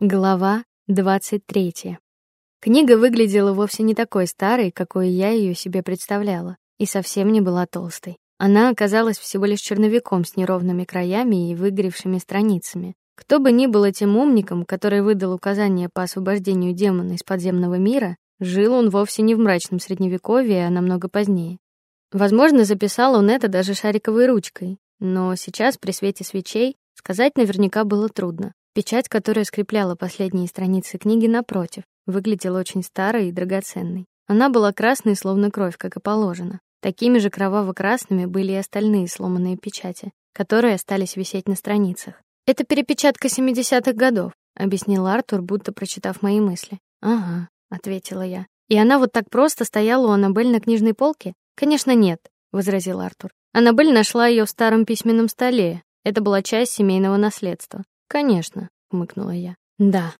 Глава 23. Книга выглядела вовсе не такой старой, какой я ее себе представляла, и совсем не была толстой. Она оказалась всего лишь черновиком с неровными краями и выгоревшими страницами. Кто бы ни был этим умником, который выдал указания по освобождению демона из подземного мира, жил он вовсе не в мрачном средневековье, а намного позднее. Возможно, записал он это даже шариковой ручкой, но сейчас при свете свечей сказать наверняка было трудно. Печать, которая скрепляла последние страницы книги напротив, выглядела очень старой и драгоценной. Она была красной, словно кровь, как и положено. Такими же кроваво-красными были и остальные сломанные печати, которые остались висеть на страницах. Это перепечатка 70-х годов, объяснил Артур, будто прочитав мои мысли. Ага, ответила я. И она вот так просто стояла у Анабель на книжной полке? Конечно, нет, возразил Артур. Анабель нашла ее в старом письменном столе. Это была часть семейного наследства. Конечно, хмыкнула я. Да.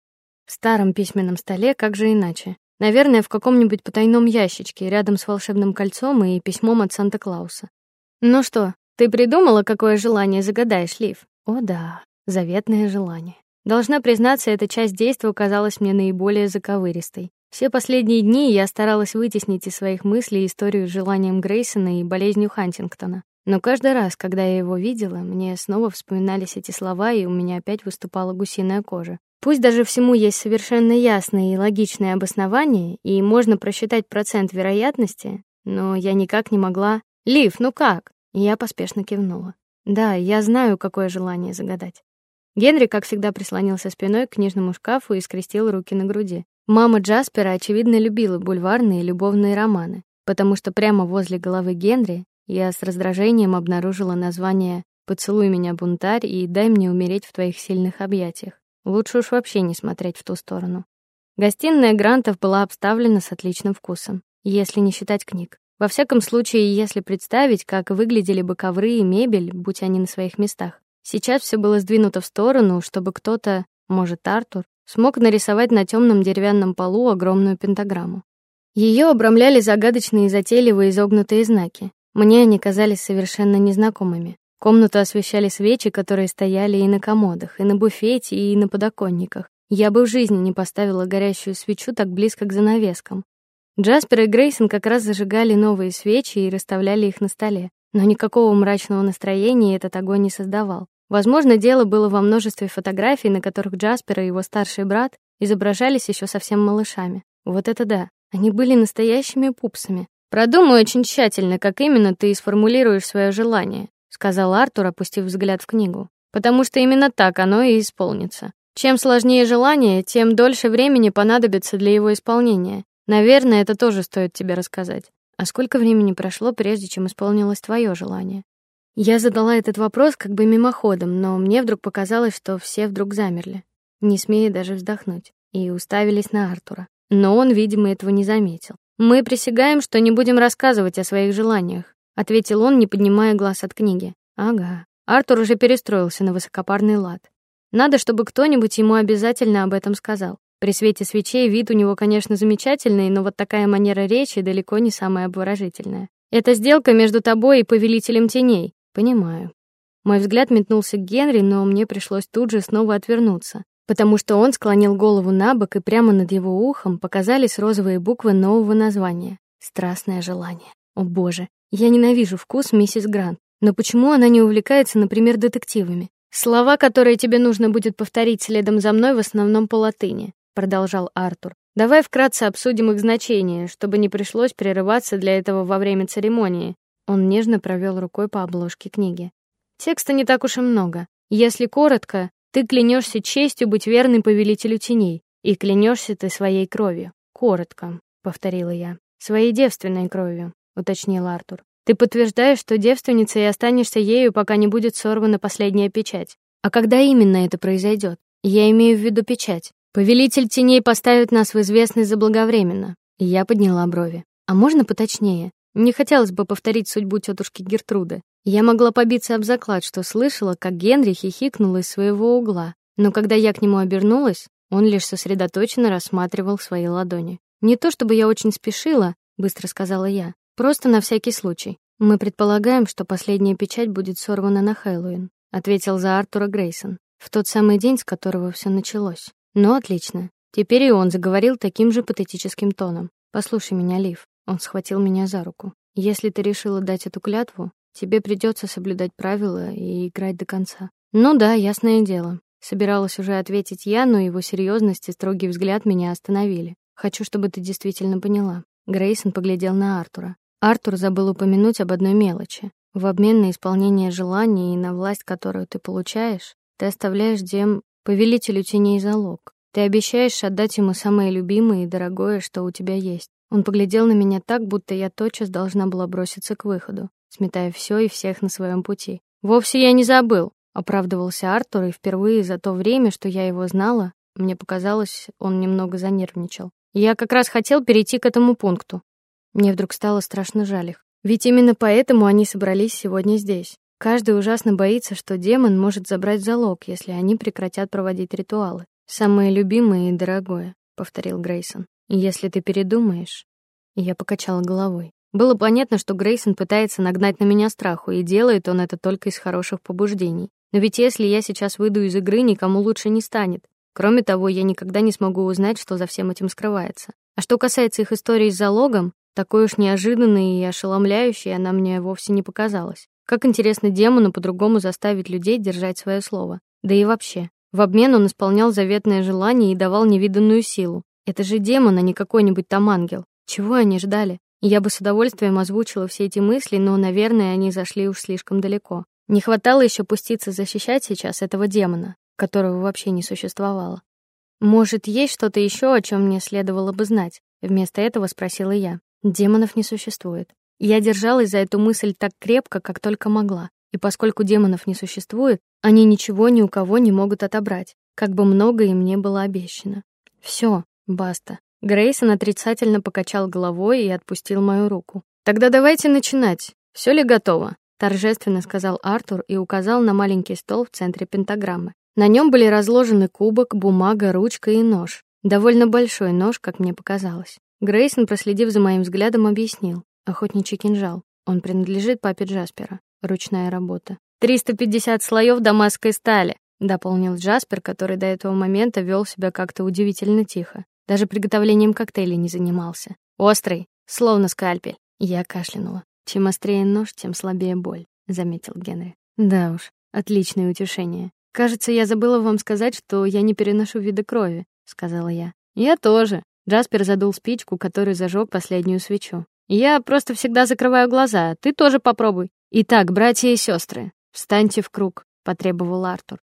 В старом письменном столе, как же иначе? Наверное, в каком-нибудь потайном ящичке рядом с волшебным кольцом и письмом от Санта-Клауса. Ну что, ты придумала, какое желание загадаешь, Лив? О да, заветное желание. Должна признаться, эта часть действия казалась мне наиболее заковыристой. Все последние дни я старалась вытеснить из своих мыслей историю с желанием Грейсона и болезнью Хантингтона. Но каждый раз, когда я его видела, мне снова вспоминались эти слова, и у меня опять выступала гусиная кожа. Пусть даже всему есть совершенно ясное и логичное обоснование, и можно просчитать процент вероятности, но я никак не могла. Лив, ну как? я поспешно кивнула. Да, я знаю, какое желание загадать. Генри, как всегда, прислонился спиной к книжному шкафу и скрестил руки на груди. Мама Джаспера очевидно любила бульварные любовные романы, потому что прямо возле головы Генри я с раздражением обнаружила название «Поцелуй меня, бунтарь, и дай мне умереть в твоих сильных объятиях». Лучше уж вообще не смотреть в ту сторону. Гостиная Грантов была обставлена с отличным вкусом, если не считать книг. Во всяком случае, если представить, как выглядели бы ковры и мебель, будь они на своих местах. Сейчас все было сдвинуто в сторону, чтобы кто-то, может, Артур, смог нарисовать на темном деревянном полу огромную пентаграмму. Ее обрамляли загадочные затейливые изогнутые знаки. Мне они казались совершенно незнакомыми. Комнату освещали свечи, которые стояли и на комодах, и на буфете, и на подоконниках. Я бы в жизни не поставила горящую свечу так близко к занавескам. Джаспер и Грейсон как раз зажигали новые свечи и расставляли их на столе, но никакого мрачного настроения этот огонь не создавал. Возможно, дело было во множестве фотографий, на которых Джаспер и его старший брат изображались еще совсем малышами. Вот это да, они были настоящими пупсами, Продумай очень тщательно, как именно ты сформулируешь свое желание, сказал Артур, опустив взгляд в книгу. Потому что именно так оно и исполнится. Чем сложнее желание, тем дольше времени понадобится для его исполнения. Наверное, это тоже стоит тебе рассказать. А сколько времени прошло, прежде чем исполнилось твое желание? Я задала этот вопрос как бы мимоходом, но мне вдруг показалось, что все вдруг замерли, не смея даже вздохнуть, и уставились на Артура. Но он, видимо, этого не заметил. Мы присягаем, что не будем рассказывать о своих желаниях, ответил он, не поднимая глаз от книги. Ага. Артур уже перестроился на высокопарный лад. Надо, чтобы кто-нибудь ему обязательно об этом сказал. При свете свечей вид у него, конечно, замечательный, но вот такая манера речи далеко не самая обворожительная. Это сделка между тобой и повелителем теней. Понимаю. Мой взгляд метнулся к Генри, но мне пришлось тут же снова отвернуться потому что он склонил голову на бок, и прямо над его ухом показались розовые буквы нового названия Страстное желание. О, боже, я ненавижу вкус миссис Грант. Но почему она не увлекается, например, детективами? Слова, которые тебе нужно будет повторить следом за мной, в основном по латыни, продолжал Артур. Давай вкратце обсудим их значение, чтобы не пришлось прерываться для этого во время церемонии. Он нежно провел рукой по обложке книги. Текста не так уж и много. Если коротко, ты клянешься честью быть верным повелителю теней, и клянешься ты своей кровью. Коротко, повторила я. Своей девственной кровью, уточнил Артур. Ты подтверждаешь, что девственницей и останешься ею, пока не будет сорвана последняя печать. А когда именно это произойдет? Я имею в виду печать. Повелитель теней поставит нас в известность заблаговременно. Я подняла брови. А можно поточнее? Не хотелось бы повторить судьбу тетушки Гертруды. Я могла побиться об заклад, что слышала, как Генри хихикнул из своего угла, но когда я к нему обернулась, он лишь сосредоточенно рассматривал свои ладони. Не то чтобы я очень спешила, быстро сказала я, просто на всякий случай. Мы предполагаем, что последняя печать будет сорвана на Хэллоуин, ответил за Артура Грейсон, в тот самый день, с которого все началось. Ну отлично. Теперь и он заговорил таким же патетическим тоном. Послушай меня, Лив. Он схватил меня за руку. Если ты решила дать эту клятву, тебе придется соблюдать правила и играть до конца. Ну да, ясное дело. Собиралась уже ответить я, но его серьезность и строгий взгляд меня остановили. Хочу, чтобы ты действительно поняла. Грейсон поглядел на Артура. Артур забыл упомянуть об одной мелочи. В обмен на исполнение желаний и на власть, которую ты получаешь, ты оставляешь Дем повелителю теней залог. Ты обещаешь отдать ему самое любимое и дорогое, что у тебя есть. Он поглядел на меня так, будто я тотчас должна была броситься к выходу, сметая все и всех на своем пути. Вовсе я не забыл, оправдывался Артур, и впервые за то время, что я его знала, мне показалось, он немного занервничал. Я как раз хотел перейти к этому пункту. Мне вдруг стало страшно жаль их. Ведь именно поэтому они собрались сегодня здесь. Каждый ужасно боится, что демон может забрать залог, если они прекратят проводить ритуалы. Самое любимое и дорогое, повторил Грейсон. Если ты передумаешь, я покачала головой. Было понятно, что Грейсон пытается нагнать на меня страху, и делает он это только из хороших побуждений. Но ведь если я сейчас выйду из игры, никому лучше не станет. Кроме того, я никогда не смогу узнать, что за всем этим скрывается. А что касается их истории с залогом, такой уж неожиданной и ошеломляющей она мне вовсе не показалась. Как интересно демону по-другому заставить людей держать свое слово. Да и вообще, в обмен он исполнял заветное желание и давал невиданную силу. Это же демон, а не какой-нибудь там ангел. Чего они ждали? Я бы с удовольствием озвучила все эти мысли, но, наверное, они зашли уж слишком далеко. Не хватало еще пуститься защищать сейчас этого демона, которого вообще не существовало. Может, есть что-то еще, о чем мне следовало бы знать? Вместо этого спросила я. Демонов не существует. Я держалась за эту мысль так крепко, как только могла. И поскольку демонов не существует, они ничего ни у кого не могут отобрать, как бы много им не было обещано. Все, баста. Грейсон отрицательно покачал головой и отпустил мою руку. Тогда давайте начинать. Все ли готово? торжественно сказал Артур и указал на маленький стол в центре пентаграммы. На нем были разложены кубок, бумага, ручка и нож. Довольно большой нож, как мне показалось. Грейсон, проследив за моим взглядом, объяснил: охотничий кинжал. Он принадлежит папе Джаспера. Ручная работа. 350 слоев дамасской стали, дополнил Джаспер, который до этого момента вел себя как-то удивительно тихо. Даже приготовлением коктейлей не занимался. Острый, словно скальпель. Я кашлянула. Чем острее нож, тем слабее боль, заметил Генри. Да уж, отличное утешение. Кажется, я забыла вам сказать, что я не переношу вида крови, сказала я. Я тоже, Джаспер задул спичку, который зажег последнюю свечу. Я просто всегда закрываю глаза. Ты тоже попробуй. Итак, братья и сестры, встаньте в круг, потребовал Артур.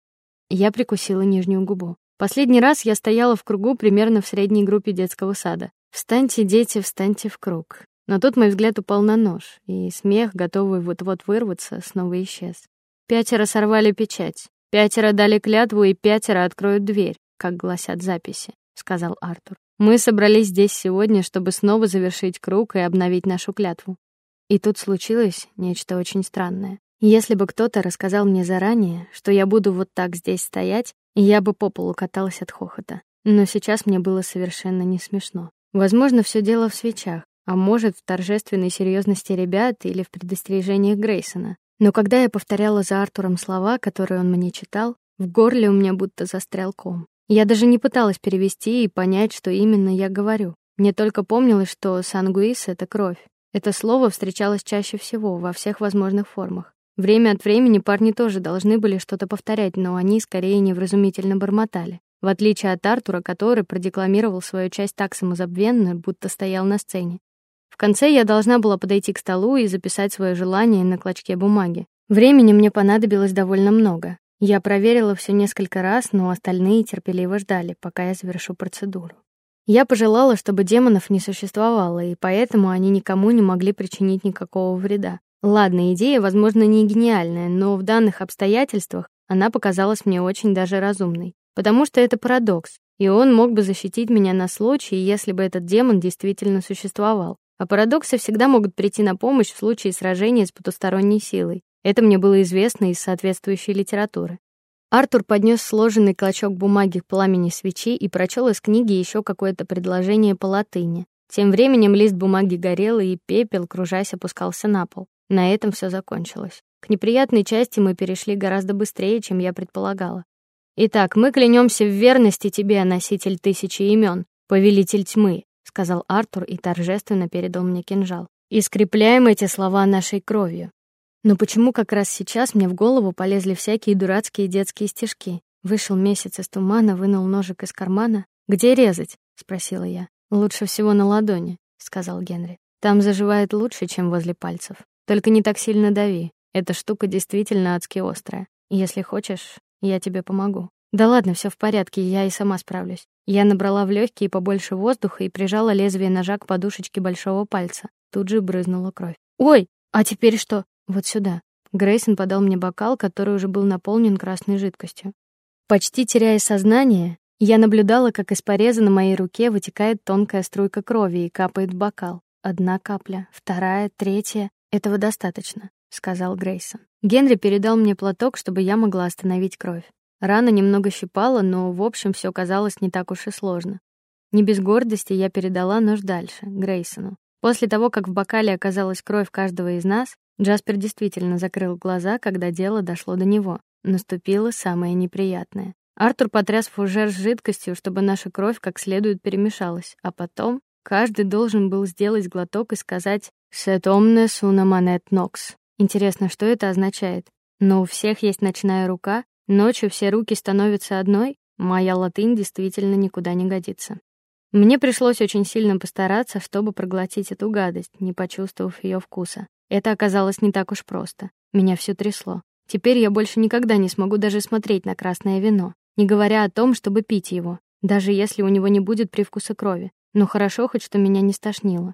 Я прикусила нижнюю губу. Последний раз я стояла в кругу примерно в средней группе детского сада. Встаньте, дети, встаньте в круг. Но тут мой взгляд упал на нож, и смех, готовый вот-вот вырваться, снова исчез. Пятеро сорвали печать, пятеро дали клятву и пятеро откроют дверь, как гласят записи, сказал Артур. Мы собрались здесь сегодня, чтобы снова завершить круг и обновить нашу клятву. И тут случилось нечто очень странное. Если бы кто-то рассказал мне заранее, что я буду вот так здесь стоять, я бы по полу каталась от хохота. Но сейчас мне было совершенно не смешно. Возможно, все дело в свечах, а может, в торжественной серьезности ребят или в предостережениях Грейсона. Но когда я повторяла за Артуром слова, которые он мне читал, в горле у меня будто застрял ком. Я даже не пыталась перевести и понять, что именно я говорю. Мне только помнилось, что сангуис это кровь. Это слово встречалось чаще всего во всех возможных формах. Время от времени парни тоже должны были что-то повторять, но они скорее невразумительно бормотали, в отличие от Артура, который продекламировал свою часть так самозабвенно, будто стоял на сцене. В конце я должна была подойти к столу и записать свое желание на клочке бумаги. Времени мне понадобилось довольно много. Я проверила все несколько раз, но остальные терпеливо ждали, пока я завершу процедуру. Я пожелала, чтобы демонов не существовало, и поэтому они никому не могли причинить никакого вреда. Ладно, идея, возможно, не гениальная, но в данных обстоятельствах она показалась мне очень даже разумной, потому что это парадокс, и он мог бы защитить меня на случай, если бы этот демон действительно существовал. А парадоксы всегда могут прийти на помощь в случае сражения с потусторонней силой. Это мне было известно из соответствующей литературы. Артур поднес сложенный клочок бумаги к пламени свечи и прочел из книги еще какое-то предложение по латыни. Тем временем лист бумаги горел, и пепел, кружась, опускался на пол. На этом все закончилось. К неприятной части мы перешли гораздо быстрее, чем я предполагала. Итак, мы клянемся в верности тебе, носитель тысячи имен, повелитель тьмы, сказал Артур и торжественно передал мне кинжал. И скрепляем эти слова нашей кровью. Но почему как раз сейчас мне в голову полезли всякие дурацкие детские стишки? Вышел месяц из тумана, вынул ножик из кармана. Где резать? спросила я. Лучше всего на ладони, сказал Генри. Там заживает лучше, чем возле пальцев. Только не так сильно дави. Эта штука действительно адски острая. Если хочешь, я тебе помогу. Да ладно, все в порядке, я и сама справлюсь. Я набрала в легкие побольше воздуха и прижала лезвие ножа к подушечке большого пальца. Тут же брызнула кровь. Ой, а теперь что? Вот сюда. Грейсон подал мне бокал, который уже был наполнен красной жидкостью. Почти теряя сознание, я наблюдала, как из пореза на моей руке вытекает тонкая струйка крови и капает в бокал. Одна капля, вторая, третья. Этого достаточно, сказал Грейсон. Генри передал мне платок, чтобы я могла остановить кровь. Рана немного щипала, но в общем все казалось не так уж и сложно. Не без гордости я передала нож дальше, Грейсону. После того, как в бокале оказалась кровь каждого из нас, Джаспер действительно закрыл глаза, когда дело дошло до него наступило самое неприятное. Артур потряс фужер с жидкостью, чтобы наша кровь как следует перемешалась, а потом каждый должен был сделать глоток и сказать «Set omnes una manet nox». Интересно, что это означает? Но у всех есть ночная рука, ночью все руки становятся одной. Моя латынь действительно никуда не годится. Мне пришлось очень сильно постараться, чтобы проглотить эту гадость, не почувствовав ее вкуса. Это оказалось не так уж просто. Меня все трясло. Теперь я больше никогда не смогу даже смотреть на красное вино, не говоря о том, чтобы пить его, даже если у него не будет привкуса крови. Но хорошо хоть что меня не стошнило.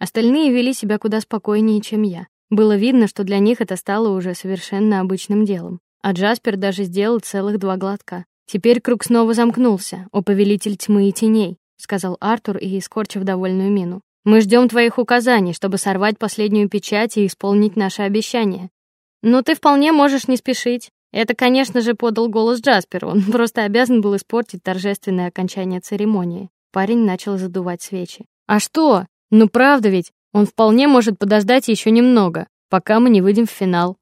Остальные вели себя куда спокойнее, чем я. Было видно, что для них это стало уже совершенно обычным делом. А Джаспер даже сделал целых два глотка. Теперь круг снова замкнулся. О повелитель тьмы и теней, сказал Артур и искорчив довольную мину. Мы ждем твоих указаний, чтобы сорвать последнюю печать и исполнить наше обещание. Но ты вполне можешь не спешить. Это, конечно же, подал голос Джаспер. Он просто обязан был испортить торжественное окончание церемонии. Парень начал задувать свечи. А что? Ну правда ведь, он вполне может подождать еще немного, пока мы не выйдем в финал.